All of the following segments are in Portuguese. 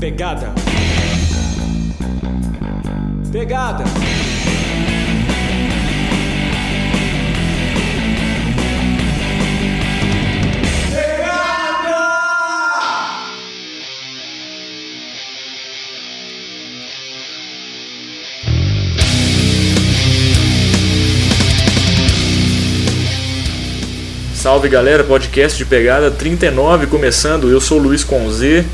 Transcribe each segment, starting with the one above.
Pegada. Pegada. Salve galera, podcast de pegada 39 começando. Eu sou o Luiz Conze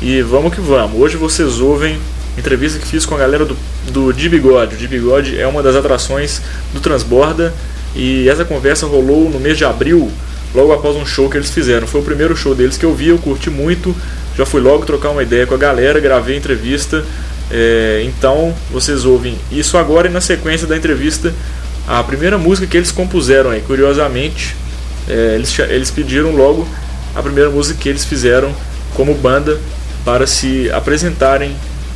e vamos que vamos. Hoje vocês ouvem entrevista que fiz com a galera do, do De Bigode. O De Bigode é uma das atrações do Transborda e essa conversa rolou no mês de abril, logo após um show que eles fizeram. Foi o primeiro show deles que eu vi, eu curti muito. Já fui logo trocar uma ideia com a galera, gravei a entrevista. É, então vocês ouvem isso agora e na sequência da entrevista a primeira música que eles compuseram aí, curiosamente é, eles, eles pediram logo a primeira música que eles fizeram como banda para se apresentarem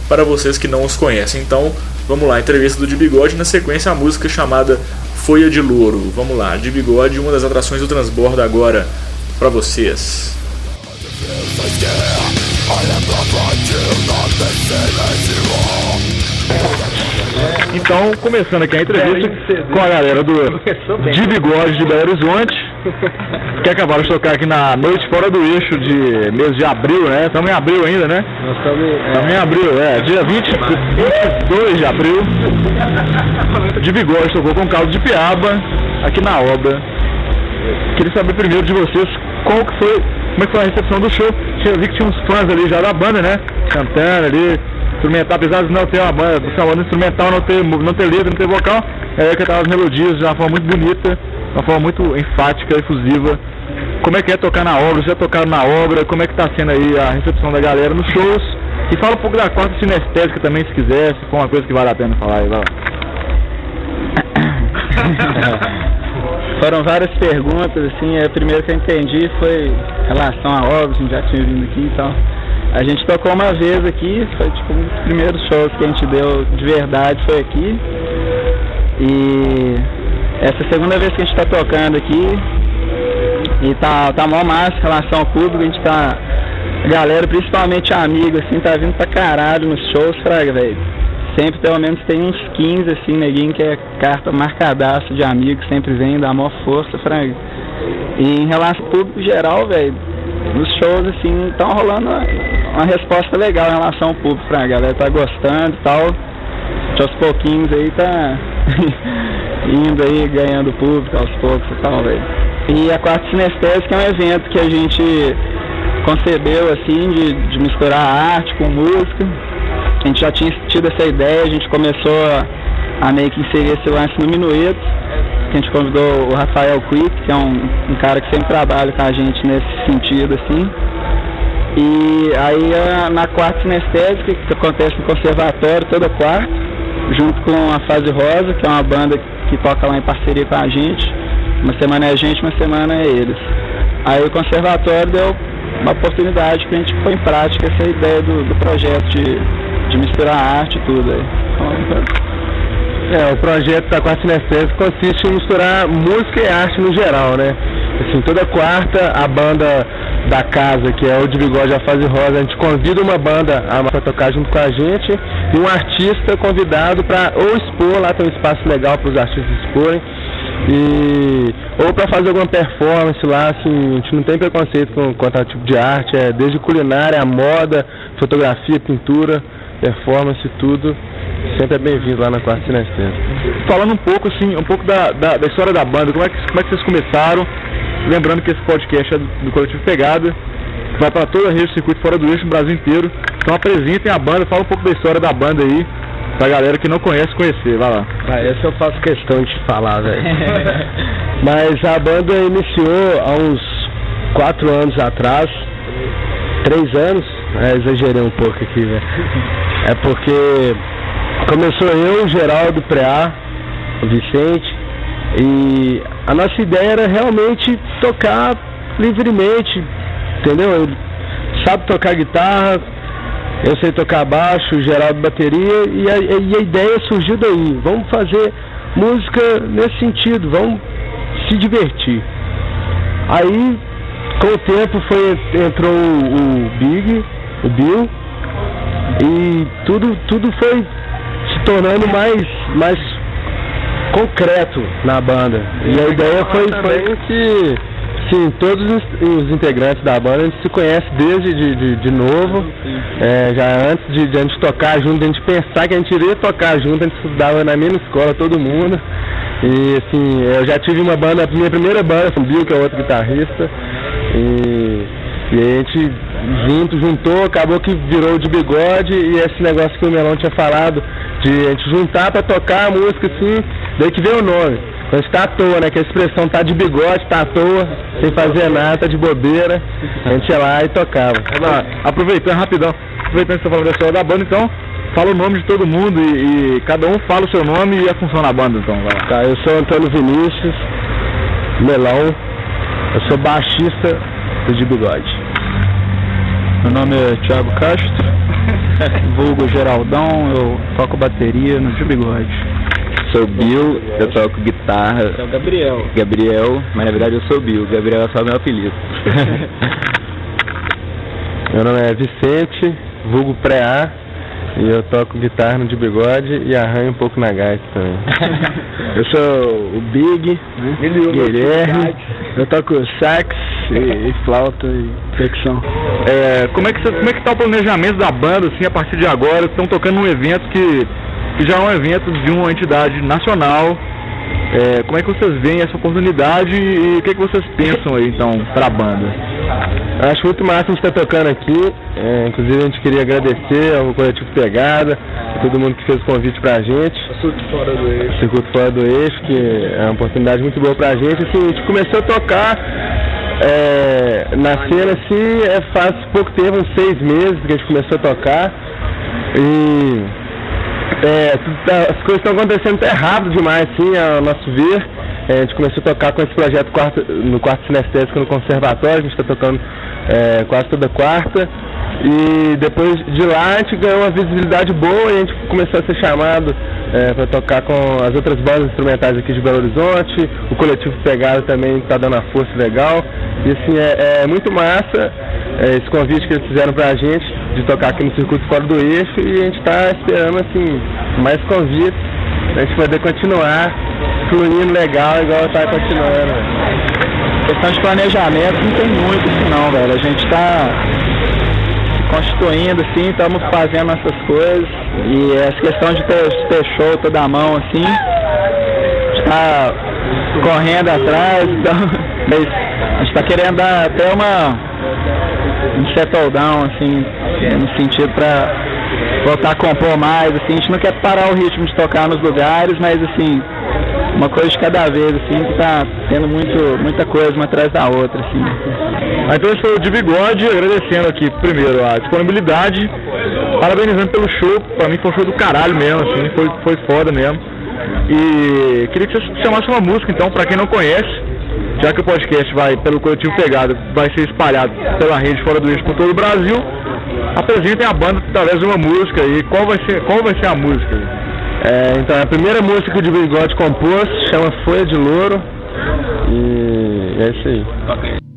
para vocês que não os conhecem. Então, vamos lá, entrevista do De Bigode, na sequência a música chamada Folha de Louro. Vamos lá, De Bigode, uma das atrações do Transbordo agora para vocês. Então, começando aqui a entrevista com a galera do De Bigode de Belo Horizonte, que acabaram de tocar aqui na noite fora do eixo de mês de abril, né? Estamos em abril ainda, né? Nós estamos é... em abril, é. Dia 20, 22 de abril. De Bigode tocou com caldo de piaba aqui na obra. Queria saber primeiro de vocês qual que foi, como é que foi a recepção do show. Eu vi que tinha uns fãs ali já da banda, né? Cantando ali instrumental, apesar de não ter uma banda, banda instrumental, não ter, não ter letra, não ter vocal, é cantar as melodias de uma forma muito bonita, uma forma muito enfática, efusiva. Como é que é tocar na obra? Já tocaram na obra? Como é que tá sendo aí a recepção da galera nos shows? E fala um pouco da quarta sinestésica também, se quiser, se for uma coisa que vale a pena falar aí, vai lá. Foram várias perguntas, assim, a primeira que eu entendi foi em relação a obras, a gente já tinha vindo aqui e então, tal. A gente tocou uma vez aqui, foi tipo um dos primeiros shows que a gente deu de verdade foi aqui. E essa é a segunda vez que a gente está tocando aqui. E tá, tá mó massa em relação ao público, a gente tá. A galera, principalmente amigo, assim, tá vindo pra caralho nos shows, fraga, velho. Sempre pelo menos tem uns 15, assim, neguinho que é carta marcadaço de amigos, sempre vem, dá maior força, fraga. E em relação ao público geral, velho, nos shows, assim, estão rolando uma resposta legal em relação ao público, pra a galera tá gostando e tal. Aos pouquinhos aí tá indo aí, ganhando público aos poucos e tal, velho. E a Quarta Sinestésica é um evento que a gente concebeu, assim, de, de misturar arte com música. A gente já tinha tido essa ideia, a gente começou a, a meio que inserir esse lance no Minueto a gente convidou o Rafael Quick, que é um, um, cara que sempre trabalha com a gente nesse sentido, assim. E aí na quarta sinestésica, que acontece no conservatório toda quarta, junto com a Fase Rosa, que é uma banda que toca lá em parceria com a gente. Uma semana é a gente, uma semana é eles. Aí o conservatório deu uma oportunidade que a gente põe em prática essa ideia do, do projeto de, de misturar arte e tudo aí. Então, é, o projeto da Quarta Sinestésica consiste em misturar música e arte no geral, né? Assim, toda quarta a banda da casa, que é o de Bigode a Fase Rosa, a gente convida uma banda para tocar junto com a gente e um artista convidado para ou expor, lá tem um espaço legal para os artistas exporem, e, ou para fazer alguma performance lá, assim, a gente não tem preconceito com quanto ao tipo de arte, é desde culinária, moda, fotografia, pintura, performance, tudo sempre é bem-vindo lá na Quarta Sinestésia. Falando um pouco, assim, um pouco da, da, da, história da banda, como é, que, como é que vocês começaram? Lembrando que esse podcast é do, do Coletivo Pegada, vai para toda a rede de circuito fora do eixo, no Brasil inteiro. Então apresentem a banda, fala um pouco da história da banda aí, pra galera que não conhece conhecer, vai lá. Ah, essa eu faço questão de falar, velho. Mas a banda iniciou há uns quatro anos atrás, três anos, é, exagerei um pouco aqui, velho. É porque Começou eu, Geraldo Preá, o Vicente, e a nossa ideia era realmente tocar livremente, entendeu? Ele sabe tocar guitarra, eu sei tocar baixo, Geraldo bateria, e a, e a ideia surgiu daí, vamos fazer música nesse sentido, vamos se divertir. Aí, com o tempo, foi, entrou o, o Big, o Bill, E tudo, tudo foi se tornando mais, mais concreto na banda. E a ideia foi, foi que sim, todos os, os, integrantes da banda a gente se conhece desde de, de, de novo. É, já antes de, de, a gente tocar junto, a gente pensar que a gente iria tocar junto, a gente estudava na mesma escola, todo mundo. E assim, eu já tive uma banda, minha primeira banda, o Bill, que é outro guitarrista. E, e a gente junto, juntou, acabou que virou de bigode e esse negócio que o Melão tinha falado, de a gente juntar para tocar a música assim, daí que veio o nome. A gente tá à toa, né? Que a expressão tá de bigode, tá à toa, sem fazer nada, tá de bobeira, a gente ia lá e tocava. aproveitando rapidão, aproveitando que você falou da da banda, então, fala o nome de todo mundo e, e, cada um fala o seu nome e a função da banda, então. Vai lá. Tá, eu sou Antônio Vinícius, Melão, eu sou baixista do de bigode. Meu nome é Thiago Castro, vulgo Geraldão, eu toco bateria no de bigode. Sou Bill, eu toco guitarra. É o Gabriel. Gabriel, mas na verdade eu sou Bill, Gabriel é só meu apelido. meu nome é Vicente, vulgo pré-A, e eu toco guitarra no de bigode e arranho um pouco na gaita também. eu sou o Big, né? Guilherme, eu toco sax e, e flauta e percussão. É, como é que como é que tá o planejamento da banda assim a partir de agora? Estão tocando num evento que, que já é um evento de uma entidade nacional. É, como é que vocês veem essa oportunidade e o que, é que vocês pensam aí então para a banda? Acho muito massa a gente estar tá tocando aqui. É, inclusive a gente queria agradecer ao Coletivo Pegada, a todo mundo que fez o convite pra gente. Circuito Fora do Eixo. Circuito Fora do Eixo, que é uma oportunidade muito boa pra gente. Assim, a gente começou a tocar é, na cena assim, é, faz pouco tempo, uns seis meses que a gente começou a tocar. E é, as coisas estão acontecendo até rápido demais, assim, ao nosso ver. É, a gente começou a tocar com esse projeto quarto, no quarto sinestésico no conservatório, a gente está tocando é, quase toda quarta. E depois de lá a gente ganhou uma visibilidade boa e a gente começou a ser chamado é, para tocar com as outras bandas instrumentais aqui de Belo Horizonte. O coletivo Pegado também está dando uma força legal. E assim, é, é muito massa é, esse convite que eles fizeram para a gente de tocar aqui no Circuito Fora do Eixo e a gente está esperando assim, mais convites para a gente poder continuar fluindo legal igual está continuando. Questão de planejamento não tem muito isso não, velho. A gente está constituindo, assim, estamos fazendo essas coisas. E essa questão de ter, de ter show toda a mão, assim, está correndo atrás, então, mas a gente está querendo dar até uma um settle down, assim, no sentido para voltar a compor mais, assim, a gente não quer parar o ritmo de tocar nos lugares, mas assim, uma coisa de cada vez, assim, que tá tendo muito, muita coisa uma atrás da outra, assim. Então esse foi o de bigode, agradecendo aqui primeiro a disponibilidade, parabenizando pelo show, pra mim foi um show do caralho mesmo, assim, foi, foi foda mesmo. E queria que você chamasse uma música então, pra quem não conhece, já que o podcast vai, pelo coletivo Pegado, vai ser espalhado pela rede fora do eixo por todo o Brasil, apresentem a banda através de uma música e qual vai ser, qual vai ser a música? É, então, a primeira música que o de bigode compôs chama Folha de Louro. E é isso aí. Okay.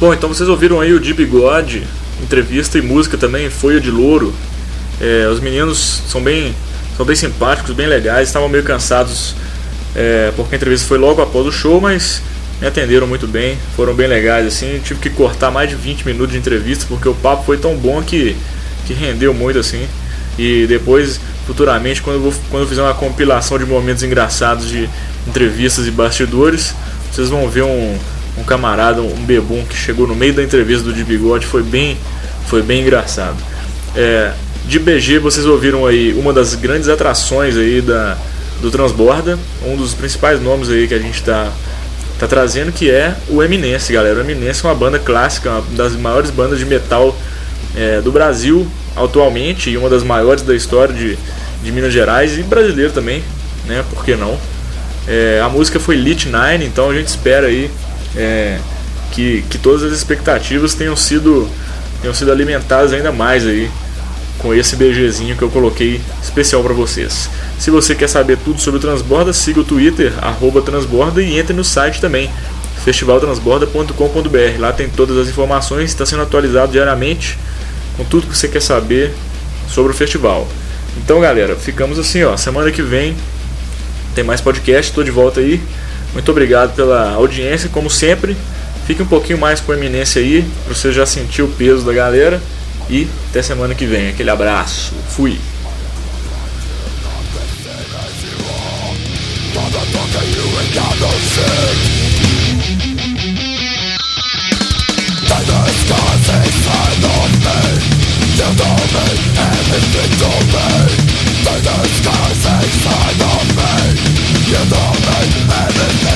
Bom, então vocês ouviram aí o de bigode, entrevista e música também, Folha de Louro. É, os meninos são bem, são bem simpáticos, bem legais, estavam meio cansados é, porque a entrevista foi logo após o show, mas me atenderam muito bem, foram bem legais assim. Tive que cortar mais de 20 minutos de entrevista porque o papo foi tão bom que, que rendeu muito assim. E depois, futuramente, quando eu, vou, quando eu fizer uma compilação de momentos engraçados de entrevistas e bastidores, vocês vão ver um, um camarada, um bebum que chegou no meio da entrevista do de bigode, foi bem, foi bem engraçado. É, de BG vocês ouviram aí uma das grandes atrações aí da, do Transborda, um dos principais nomes aí que a gente está tá trazendo, que é o Eminence, galera. O Eminence é uma banda clássica, uma das maiores bandas de metal é, do Brasil atualmente e uma das maiores da história de, de Minas Gerais e brasileiro também, né? Por que não? É, a música foi Lit Nine, então a gente espera aí é, que, que todas as expectativas tenham sido, tenham sido alimentadas ainda mais aí com esse BGzinho que eu coloquei especial para vocês. Se você quer saber tudo sobre o Transborda, siga o Twitter, Transborda e entre no site também, festivaltransborda.com.br. Lá tem todas as informações, está sendo atualizado diariamente com tudo que você quer saber sobre o festival. Então, galera, ficamos assim, ó. Semana que vem tem mais podcast, estou de volta aí. Muito obrigado pela audiência, como sempre. Fique um pouquinho mais com a eminência aí, você já sentir o peso da galera. E até semana que vem. Aquele abraço. Fui. Pegada. Pegada.